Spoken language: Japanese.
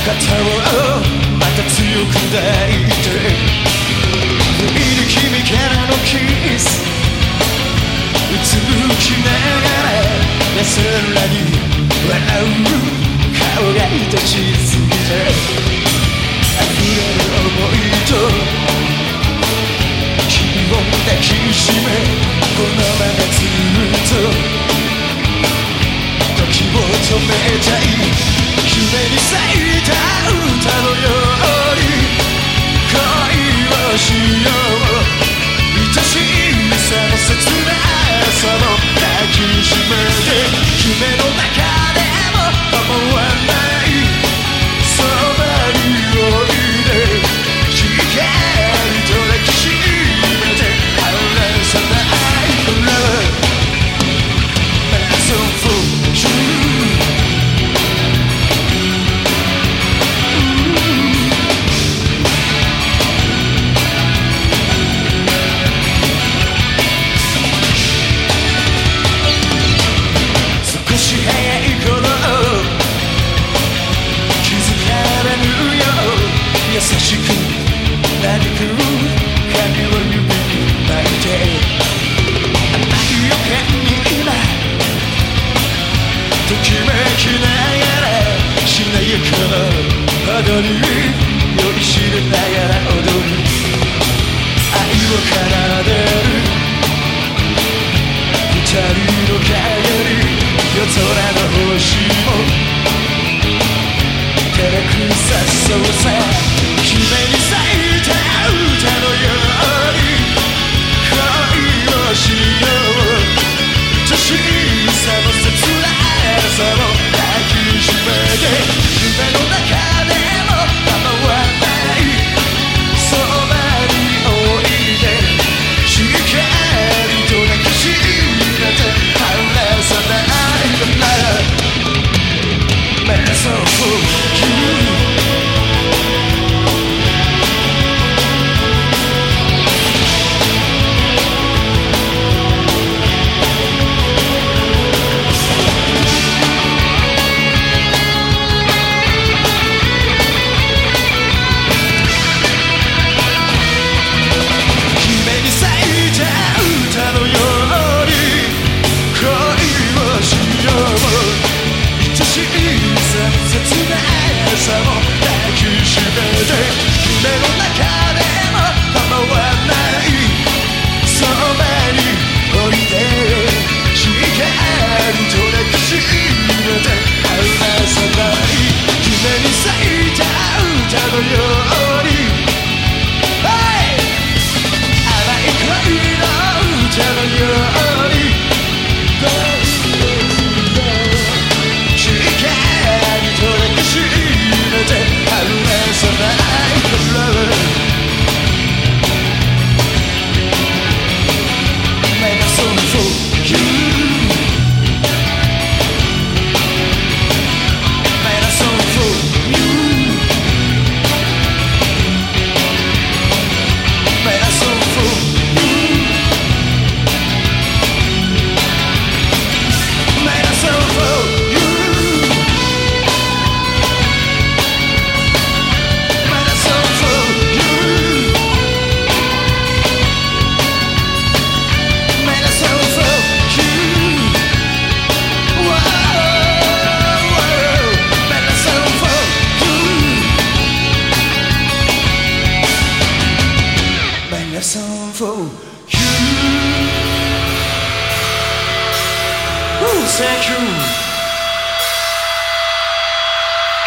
肩をまた強く抱いている君からのキスうつむきながら安らに笑う顔が愛しすぎて溢れる想いと君を抱きしめこのままずっと時を止めたい夢に咲いた歌のように恋をしよう踊り酔いしれながら踊る愛を奏でる二人の帰り夜空の星も照れくさそうさ姫に咲いた歌のように恋をしよう愛しさの切なさを抱きしめて fool you Ooh, thank you